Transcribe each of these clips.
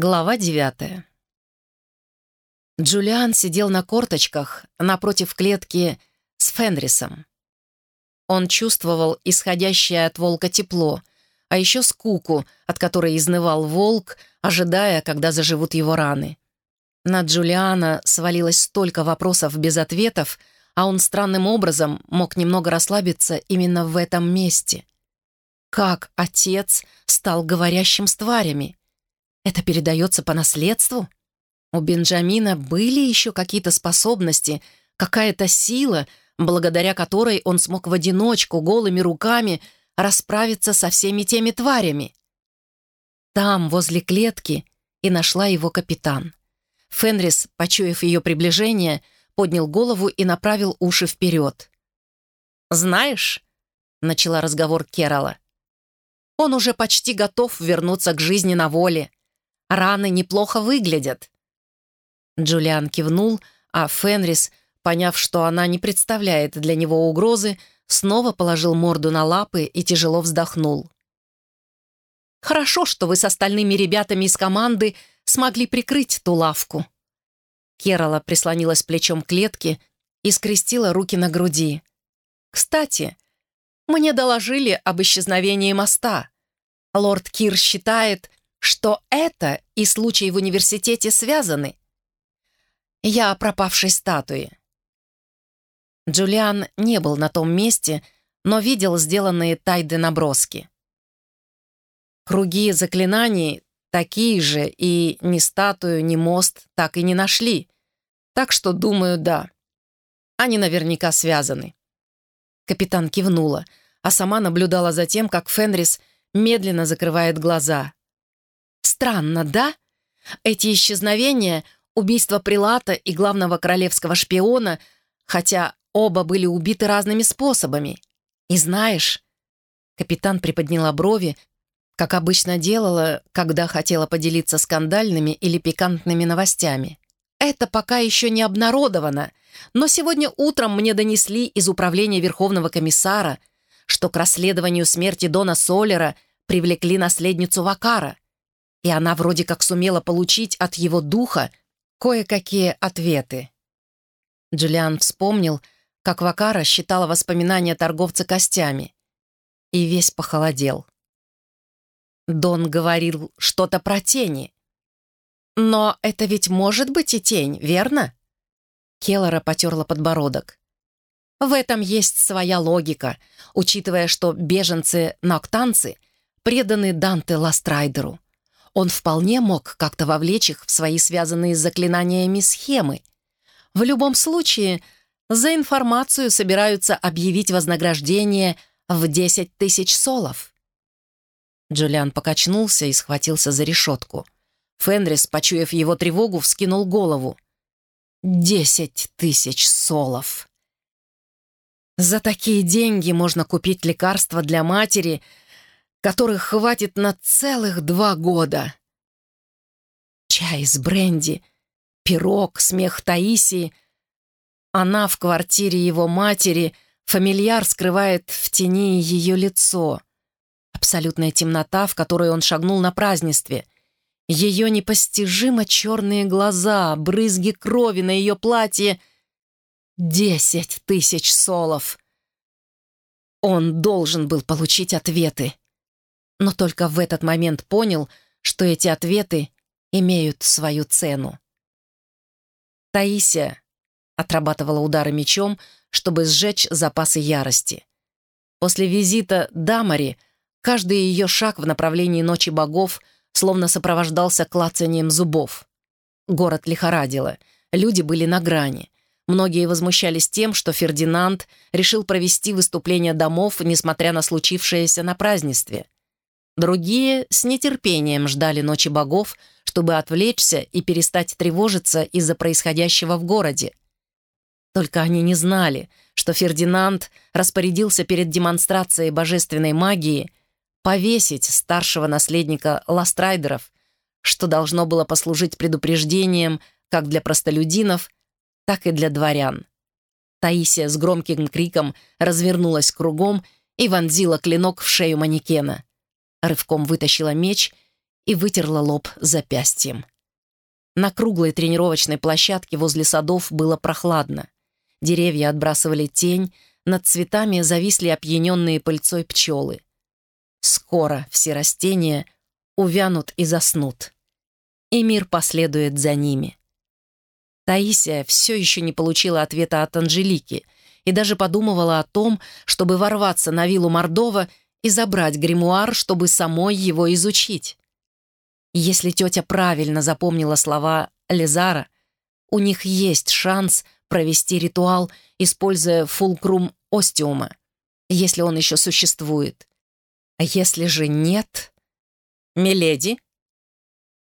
Глава девятая. Джулиан сидел на корточках напротив клетки с Фенрисом. Он чувствовал исходящее от волка тепло, а еще скуку, от которой изнывал волк, ожидая, когда заживут его раны. На Джулиана свалилось столько вопросов без ответов, а он странным образом мог немного расслабиться именно в этом месте. Как отец стал говорящим с тварями? Это передается по наследству? У Бенджамина были еще какие-то способности, какая-то сила, благодаря которой он смог в одиночку, голыми руками, расправиться со всеми теми тварями. Там, возле клетки, и нашла его капитан. Фенрис, почуяв ее приближение, поднял голову и направил уши вперед. «Знаешь», — начала разговор Керала, — «он уже почти готов вернуться к жизни на воле. Раны неплохо выглядят». Джулиан кивнул, а Фенрис, поняв, что она не представляет для него угрозы, снова положил морду на лапы и тяжело вздохнул. «Хорошо, что вы с остальными ребятами из команды смогли прикрыть ту лавку». Керала прислонилась плечом к клетке и скрестила руки на груди. «Кстати, мне доложили об исчезновении моста. Лорд Кир считает, что это и случай в университете связаны. Я о пропавшей статуе. Джулиан не был на том месте, но видел сделанные Тайды наброски. Круги заклинаний такие же, и ни статую, ни мост так и не нашли. Так что, думаю, да. Они наверняка связаны. Капитан кивнула, а сама наблюдала за тем, как Фенрис медленно закрывает глаза. Странно, да? Эти исчезновения, убийство Прилата и главного королевского шпиона, хотя оба были убиты разными способами. И знаешь, капитан приподняла брови, как обычно делала, когда хотела поделиться скандальными или пикантными новостями. Это пока еще не обнародовано, но сегодня утром мне донесли из управления Верховного комиссара, что к расследованию смерти Дона Солера привлекли наследницу Вакара — и она вроде как сумела получить от его духа кое-какие ответы. Джулиан вспомнил, как Вакара считала воспоминания торговца костями, и весь похолодел. Дон говорил что-то про тени. «Но это ведь может быть и тень, верно?» Келлора потерла подбородок. В этом есть своя логика, учитывая, что беженцы-ноктанцы преданы Данте Ластрайдеру. Он вполне мог как-то вовлечь их в свои связанные с заклинаниями схемы. В любом случае, за информацию собираются объявить вознаграждение в 10 тысяч солов. Джулиан покачнулся и схватился за решетку. Фенрис, почуяв его тревогу, вскинул голову. «Десять тысяч солов!» За такие деньги можно купить лекарства для матери — которых хватит на целых два года. Чай с бренди, пирог, смех Таисии. Она в квартире его матери, фамильяр скрывает в тени ее лицо. Абсолютная темнота, в которую он шагнул на празднестве. Ее непостижимо черные глаза, брызги крови на ее платье. Десять тысяч солов. Он должен был получить ответы но только в этот момент понял, что эти ответы имеют свою цену. Таисия отрабатывала удары мечом, чтобы сжечь запасы ярости. После визита Дамари каждый ее шаг в направлении Ночи Богов словно сопровождался клацанием зубов. Город лихорадило, люди были на грани. Многие возмущались тем, что Фердинанд решил провести выступление домов, несмотря на случившееся на празднестве — Другие с нетерпением ждали Ночи Богов, чтобы отвлечься и перестать тревожиться из-за происходящего в городе. Только они не знали, что Фердинанд распорядился перед демонстрацией божественной магии повесить старшего наследника Ластрайдеров, что должно было послужить предупреждением как для простолюдинов, так и для дворян. Таисия с громким криком развернулась кругом и вонзила клинок в шею манекена рывком вытащила меч и вытерла лоб запястьем. На круглой тренировочной площадке возле садов было прохладно. Деревья отбрасывали тень, над цветами зависли опьяненные пыльцой пчелы. Скоро все растения увянут и заснут. И мир последует за ними. Таисия все еще не получила ответа от Анжелики и даже подумывала о том, чтобы ворваться на виллу Мордова и забрать гримуар, чтобы самой его изучить. Если тетя правильно запомнила слова Лезара, у них есть шанс провести ритуал, используя фулкрум остиума, если он еще существует. А если же нет... «Миледи?»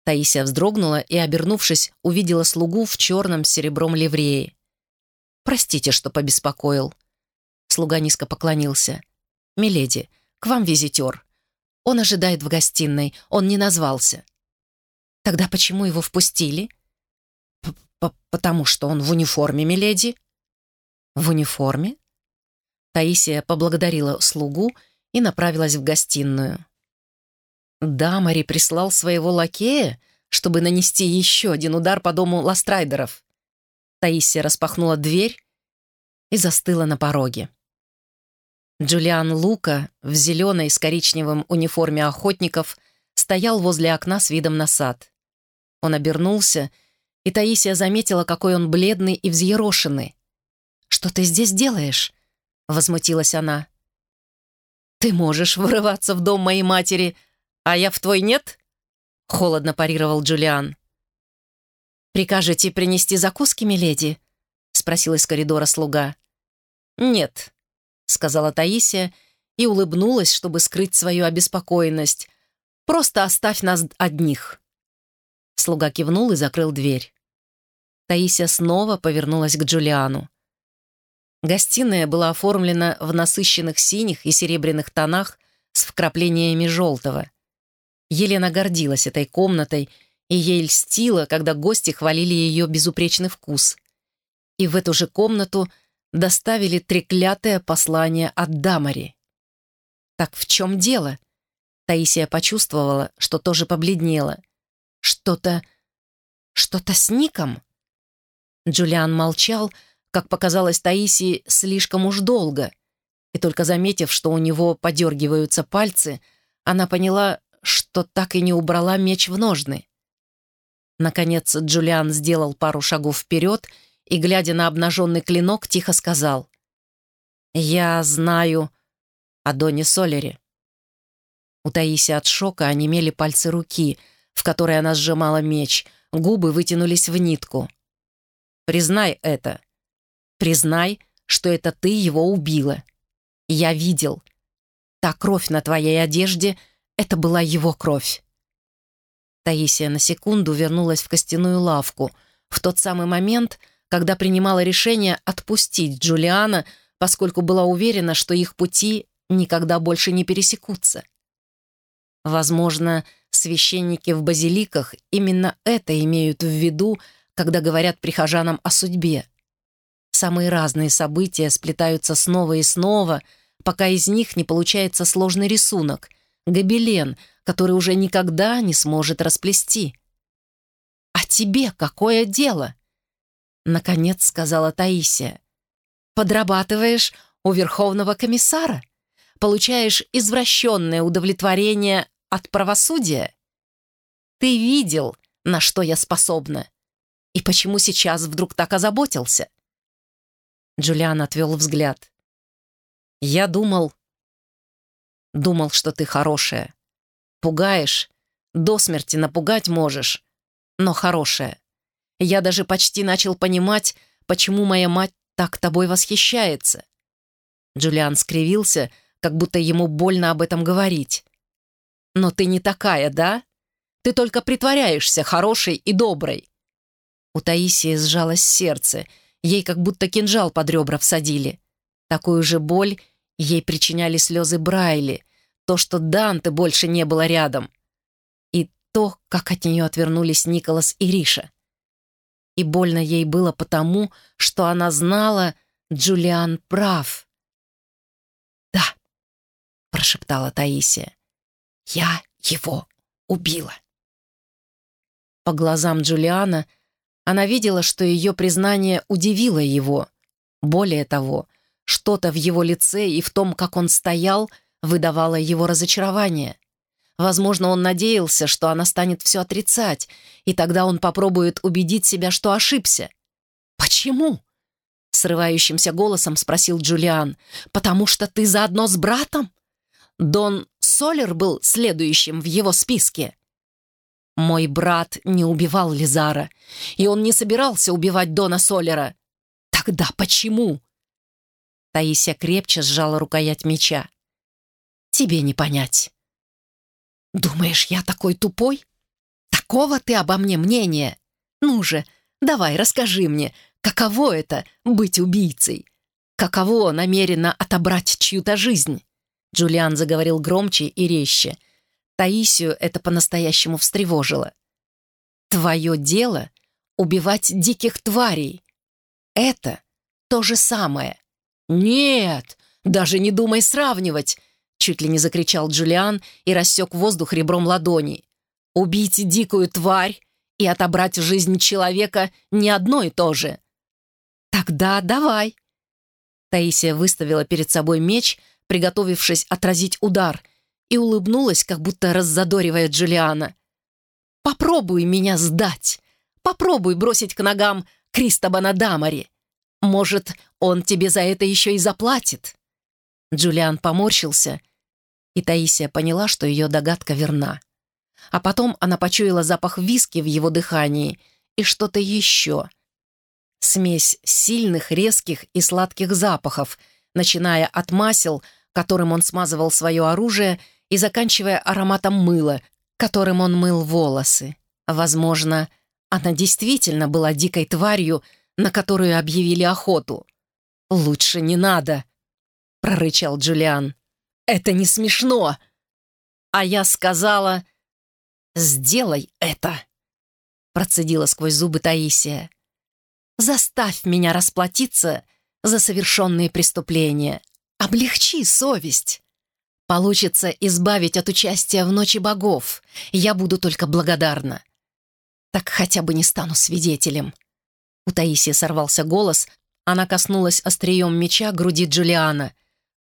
Таисия вздрогнула и, обернувшись, увидела слугу в черном серебром ливрее. «Простите, что побеспокоил». Слуга низко поклонился. «Миледи, к вам визитер. Он ожидает в гостиной, он не назвался». «Тогда почему его впустили?» П -п «Потому что он в униформе, миледи». «В униформе?» Таисия поблагодарила слугу и направилась в гостиную. Дамари прислал своего лакея, чтобы нанести еще один удар по дому Ластрайдеров. Таисия распахнула дверь и застыла на пороге. Джулиан Лука в зеленой с коричневым униформе охотников стоял возле окна с видом на сад. Он обернулся, и Таисия заметила, какой он бледный и взъерошенный. «Что ты здесь делаешь?» — возмутилась она. «Ты можешь вырываться в дом моей матери, «А я в твой нет?» — холодно парировал Джулиан. «Прикажете принести закуски, миледи?» — спросил из коридора слуга. «Нет», — сказала Таисия и улыбнулась, чтобы скрыть свою обеспокоенность. «Просто оставь нас одних». Слуга кивнул и закрыл дверь. Таисия снова повернулась к Джулиану. Гостиная была оформлена в насыщенных синих и серебряных тонах с вкраплениями желтого. Елена гордилась этой комнатой, и ей льстило, когда гости хвалили ее безупречный вкус. И в эту же комнату доставили треклятое послание от Дамари. Так в чем дело? Таисия почувствовала, что тоже побледнела. Что-то... что-то с Ником? Джулиан молчал, как показалось Таисии, слишком уж долго. И только заметив, что у него подергиваются пальцы, она поняла, что так и не убрала меч в ножны. Наконец Джулиан сделал пару шагов вперед и, глядя на обнаженный клинок, тихо сказал. «Я знаю о Доне Солере». У Таиси от шока онемели пальцы руки, в которой она сжимала меч, губы вытянулись в нитку. «Признай это. Признай, что это ты его убила. Я видел. Та кровь на твоей одежде — это была его кровь. Таисия на секунду вернулась в костяную лавку, в тот самый момент, когда принимала решение отпустить Джулиана, поскольку была уверена, что их пути никогда больше не пересекутся. Возможно, священники в базиликах именно это имеют в виду, когда говорят прихожанам о судьбе. Самые разные события сплетаются снова и снова, пока из них не получается сложный рисунок — гобелен, который уже никогда не сможет расплести. «А тебе какое дело?» Наконец сказала Таисия. «Подрабатываешь у верховного комиссара? Получаешь извращенное удовлетворение от правосудия? Ты видел, на что я способна? И почему сейчас вдруг так озаботился?» Джулиан отвел взгляд. «Я думал, Думал, что ты хорошая. Пугаешь, до смерти напугать можешь, но хорошая. Я даже почти начал понимать, почему моя мать так тобой восхищается. Джулиан скривился, как будто ему больно об этом говорить. «Но ты не такая, да? Ты только притворяешься хорошей и доброй». У Таисии сжалось сердце, ей как будто кинжал под ребра всадили. Такую же боль Ей причиняли слезы Брайли, то, что Данте больше не было рядом, и то, как от нее отвернулись Николас и Риша. И больно ей было потому, что она знала, Джулиан прав. «Да», — прошептала Таисия, — «я его убила». По глазам Джулиана она видела, что ее признание удивило его. Более того, что-то в его лице и в том, как он стоял, выдавало его разочарование. Возможно, он надеялся, что она станет все отрицать, и тогда он попробует убедить себя, что ошибся. «Почему?» — срывающимся голосом спросил Джулиан. «Потому что ты заодно с братом? Дон Солер был следующим в его списке». «Мой брат не убивал Лизара, и он не собирался убивать Дона Солера. Тогда почему?» Таисия крепче сжала рукоять меча. «Тебе не понять». «Думаешь, я такой тупой? Такого ты обо мне мнения? Ну же, давай, расскажи мне, каково это — быть убийцей? Каково намеренно отобрать чью-то жизнь?» Джулиан заговорил громче и резче. Таисию это по-настоящему встревожило. «Твое дело — убивать диких тварей. Это то же самое». «Нет, даже не думай сравнивать!» Чуть ли не закричал Джулиан и рассек воздух ребром ладони. «Убить дикую тварь и отобрать жизнь человека не одно и то же». «Тогда давай». Таисия выставила перед собой меч, приготовившись отразить удар, и улыбнулась, как будто раззадоривая Джулиана. «Попробуй меня сдать. Попробуй бросить к ногам Кристобана Дамари. Может, он тебе за это еще и заплатит». Джулиан поморщился и Таисия поняла, что ее догадка верна. А потом она почуяла запах виски в его дыхании и что-то еще. Смесь сильных, резких и сладких запахов, начиная от масел, которым он смазывал свое оружие, и заканчивая ароматом мыла, которым он мыл волосы. Возможно, она действительно была дикой тварью, на которую объявили охоту. «Лучше не надо», — прорычал Джулиан. Это не смешно!» А я сказала «Сделай это!» Процедила сквозь зубы Таисия. «Заставь меня расплатиться за совершенные преступления. Облегчи совесть. Получится избавить от участия в Ночи Богов. Я буду только благодарна. Так хотя бы не стану свидетелем». У Таисии сорвался голос, она коснулась острием меча груди Джулиана.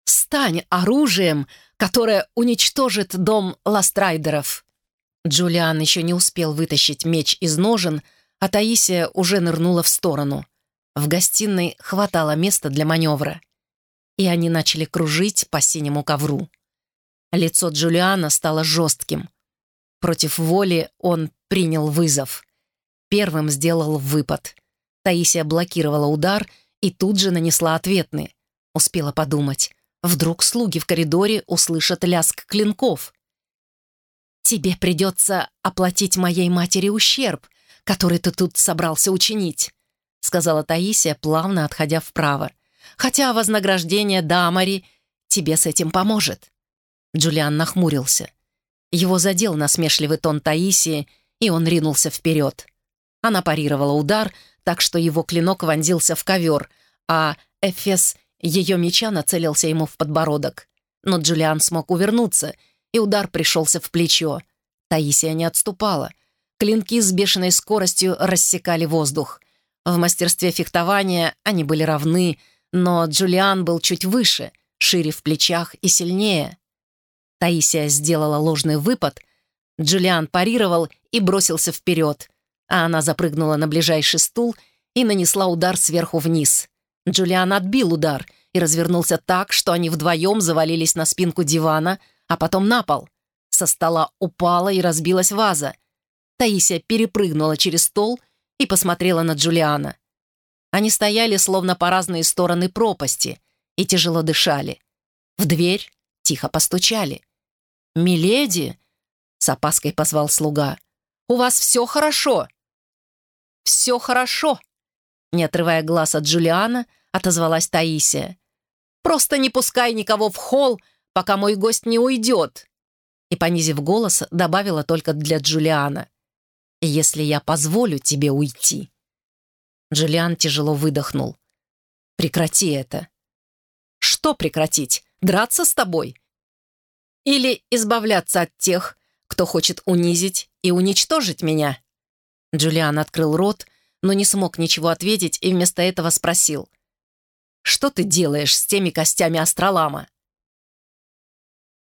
Стань оружием, которое уничтожит дом Ластрайдеров!» Джулиан еще не успел вытащить меч из ножен, а Таисия уже нырнула в сторону. В гостиной хватало места для маневра. И они начали кружить по синему ковру. Лицо Джулиана стало жестким. Против воли он принял вызов. Первым сделал выпад. Таисия блокировала удар и тут же нанесла ответный. Успела подумать. Вдруг слуги в коридоре услышат лязг клинков. «Тебе придется оплатить моей матери ущерб, который ты тут собрался учинить», сказала Таисия, плавно отходя вправо. «Хотя вознаграждение Дамари тебе с этим поможет». Джулиан нахмурился. Его задел насмешливый тон Таисии, и он ринулся вперед. Она парировала удар, так что его клинок вонзился в ковер, а Эфес ее меча нацелился ему в подбородок. Но Джулиан смог увернуться, и удар пришелся в плечо. Таисия не отступала. Клинки с бешеной скоростью рассекали воздух. В мастерстве фехтования они были равны, но Джулиан был чуть выше, шире в плечах и сильнее. Таисия сделала ложный выпад, Джулиан парировал и бросился вперед, а она запрыгнула на ближайший стул и нанесла удар сверху вниз. Джулиан отбил удар и развернулся так, что они вдвоем завалились на спинку дивана, а потом на пол. Со стола упала и разбилась ваза. Таисия перепрыгнула через стол и посмотрела на Джулиана. Они стояли словно по разные стороны пропасти и тяжело дышали. В дверь тихо постучали. «Миледи!» — с опаской позвал слуга. «У вас все хорошо!» «Все хорошо!» Не отрывая глаз от Джулиана, отозвалась Таисия. «Просто не пускай никого в холл, пока мой гость не уйдет!» И, понизив голос, добавила только для Джулиана. «Если я позволю тебе уйти». Джулиан тяжело выдохнул. «Прекрати это». «Что прекратить? Драться с тобой?» «Или избавляться от тех, кто хочет унизить и уничтожить меня?» Джулиан открыл рот, но не смог ничего ответить и вместо этого спросил. «Что ты делаешь с теми костями астролама?»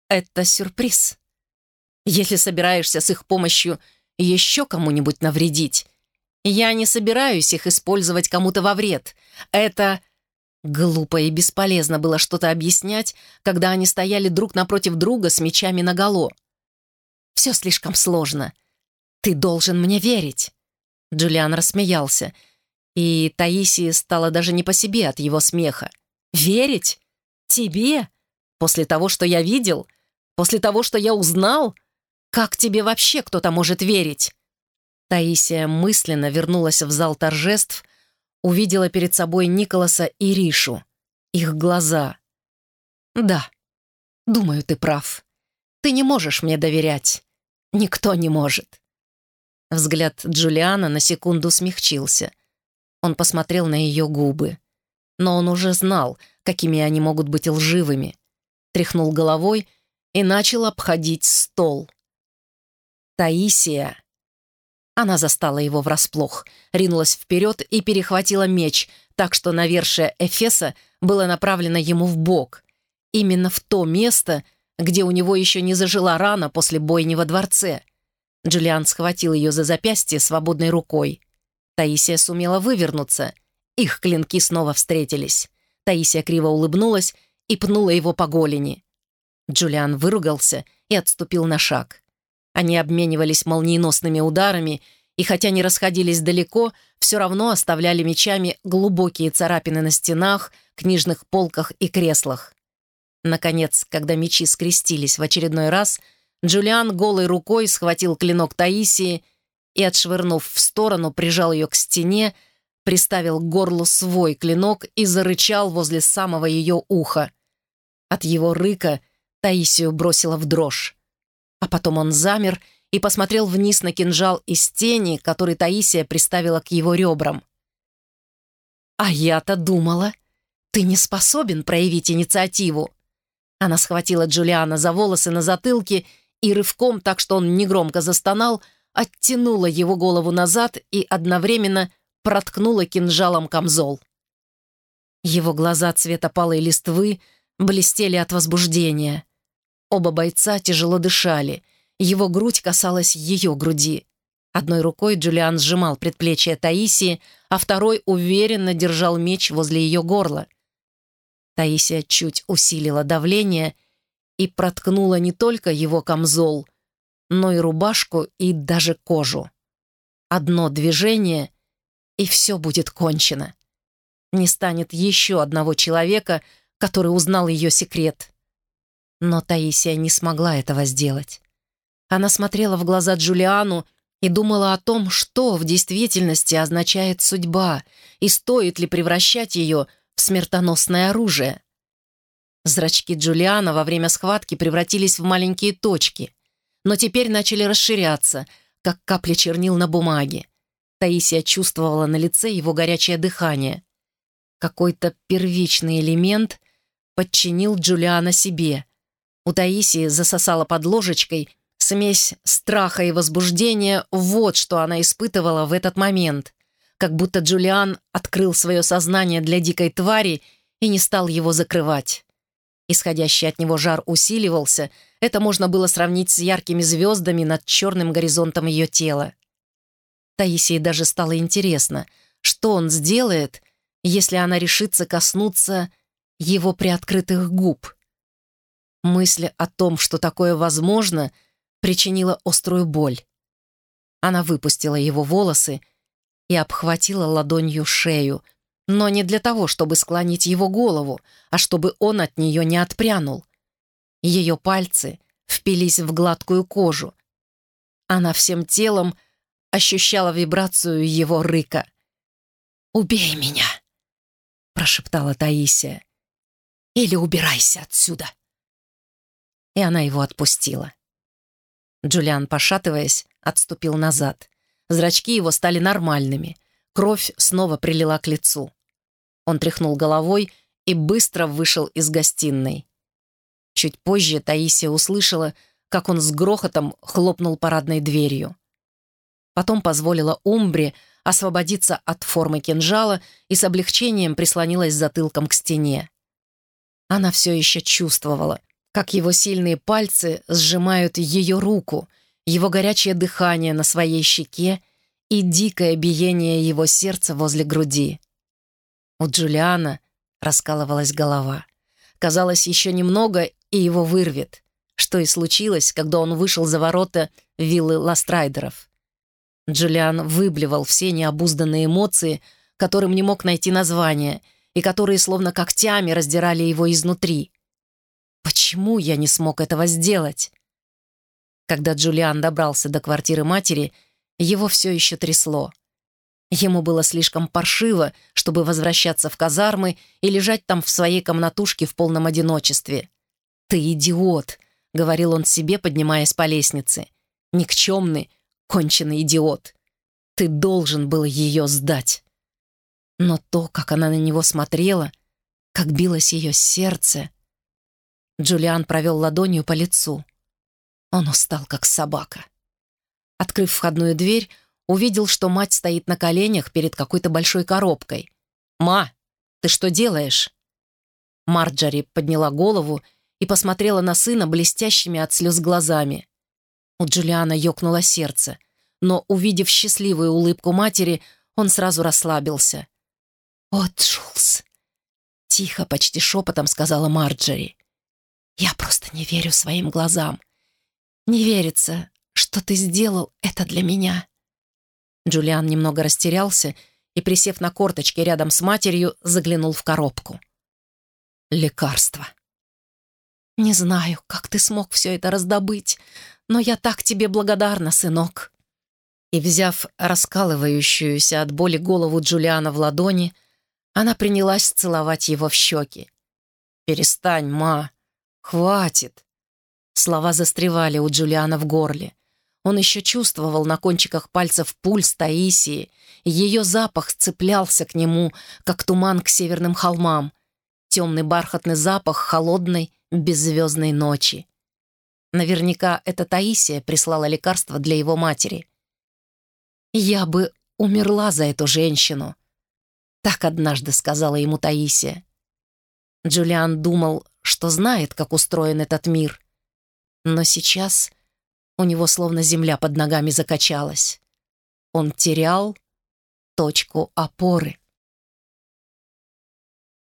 «Это сюрприз. Если собираешься с их помощью еще кому-нибудь навредить, я не собираюсь их использовать кому-то во вред. Это...» Глупо и бесполезно было что-то объяснять, когда они стояли друг напротив друга с мечами наголо. «Все слишком сложно. Ты должен мне верить». Джулиан рассмеялся, и Таисии стало даже не по себе от его смеха. «Верить? Тебе? После того, что я видел? После того, что я узнал? Как тебе вообще кто-то может верить?» Таисия мысленно вернулась в зал торжеств, увидела перед собой Николаса и Ришу. Их глаза. «Да, думаю, ты прав. Ты не можешь мне доверять. Никто не может». Взгляд Джулиана на секунду смягчился. Он посмотрел на ее губы. Но он уже знал, какими они могут быть лживыми. Тряхнул головой и начал обходить стол. Таисия. Она застала его врасплох, ринулась вперед и перехватила меч, так что навершие Эфеса было направлено ему в бок. Именно в то место, где у него еще не зажила рана после бойни во дворце — Джулиан схватил ее за запястье свободной рукой. Таисия сумела вывернуться. Их клинки снова встретились. Таисия криво улыбнулась и пнула его по голени. Джулиан выругался и отступил на шаг. Они обменивались молниеносными ударами, и хотя не расходились далеко, все равно оставляли мечами глубокие царапины на стенах, книжных полках и креслах. Наконец, когда мечи скрестились в очередной раз — Джулиан голой рукой схватил клинок Таисии и, отшвырнув в сторону, прижал ее к стене, приставил к горлу свой клинок и зарычал возле самого ее уха. От его рыка Таисию бросила в дрожь. А потом он замер и посмотрел вниз на кинжал из тени, который Таисия приставила к его ребрам. «А я-то думала, ты не способен проявить инициативу». Она схватила Джулиана за волосы на затылке и рывком, так что он негромко застонал, оттянула его голову назад и одновременно проткнула кинжалом камзол. Его глаза цвета палой листвы блестели от возбуждения. Оба бойца тяжело дышали, его грудь касалась ее груди. Одной рукой Джулиан сжимал предплечье Таисии, а второй уверенно держал меч возле ее горла. Таисия чуть усилила давление — и проткнула не только его камзол, но и рубашку и даже кожу. Одно движение, и все будет кончено. Не станет еще одного человека, который узнал ее секрет. Но Таисия не смогла этого сделать. Она смотрела в глаза Джулиану и думала о том, что в действительности означает судьба и стоит ли превращать ее в смертоносное оружие. Зрачки Джулиана во время схватки превратились в маленькие точки, но теперь начали расширяться, как капли чернил на бумаге. Таисия чувствовала на лице его горячее дыхание. Какой-то первичный элемент подчинил Джулиана себе. У Таисии засосала под ложечкой смесь страха и возбуждения, вот что она испытывала в этот момент. Как будто Джулиан открыл свое сознание для дикой твари и не стал его закрывать. Исходящий от него жар усиливался, это можно было сравнить с яркими звездами над черным горизонтом ее тела. Таисии даже стало интересно, что он сделает, если она решится коснуться его приоткрытых губ. Мысль о том, что такое возможно, причинила острую боль. Она выпустила его волосы и обхватила ладонью шею, но не для того, чтобы склонить его голову, а чтобы он от нее не отпрянул. Ее пальцы впились в гладкую кожу. Она всем телом ощущала вибрацию его рыка. «Убей меня!» — прошептала Таисия. «Или убирайся отсюда!» И она его отпустила. Джулиан, пошатываясь, отступил назад. Зрачки его стали нормальными. Кровь снова прилила к лицу. Он тряхнул головой и быстро вышел из гостиной. Чуть позже Таисия услышала, как он с грохотом хлопнул парадной дверью. Потом позволила Умбре освободиться от формы кинжала и с облегчением прислонилась затылком к стене. Она все еще чувствовала, как его сильные пальцы сжимают ее руку, его горячее дыхание на своей щеке и дикое биение его сердца возле груди. У Джулиана раскалывалась голова. Казалось, еще немного, и его вырвет, что и случилось, когда он вышел за ворота виллы Ластрайдеров. Джулиан выблевал все необузданные эмоции, которым не мог найти название, и которые словно когтями раздирали его изнутри. Почему я не смог этого сделать? Когда Джулиан добрался до квартиры матери, его все еще трясло. Ему было слишком паршиво, чтобы возвращаться в казармы и лежать там в своей комнатушке в полном одиночестве. «Ты идиот», — говорил он себе, поднимаясь по лестнице. «Никчемный, конченый идиот. Ты должен был ее сдать». Но то, как она на него смотрела, как билось ее сердце... Джулиан провел ладонью по лицу. Он устал, как собака. Открыв входную дверь, увидел, что мать стоит на коленях перед какой-то большой коробкой. «Ма, ты что делаешь?» Марджори подняла голову и посмотрела на сына блестящими от слез глазами. У Джулиана ёкнуло сердце, но, увидев счастливую улыбку матери, он сразу расслабился. «О, Джулс!» — тихо, почти шепотом сказала Марджори. «Я просто не верю своим глазам. Не верится, что ты сделал это для меня». Джулиан немного растерялся и, присев на корточки рядом с матерью, заглянул в коробку. «Лекарство». «Не знаю, как ты смог все это раздобыть, но я так тебе благодарна, сынок». И, взяв раскалывающуюся от боли голову Джулиана в ладони, она принялась целовать его в щеки. «Перестань, ма! Хватит!» Слова застревали у Джулиана в горле. Он еще чувствовал на кончиках пальцев пульс Таисии, ее запах цеплялся к нему, как туман к северным холмам. Темный бархатный запах холодной, беззвездной ночи. Наверняка это Таисия прислала лекарство для его матери. «Я бы умерла за эту женщину», — так однажды сказала ему Таисия. Джулиан думал, что знает, как устроен этот мир — но сейчас у него словно земля под ногами закачалась. Он терял точку опоры.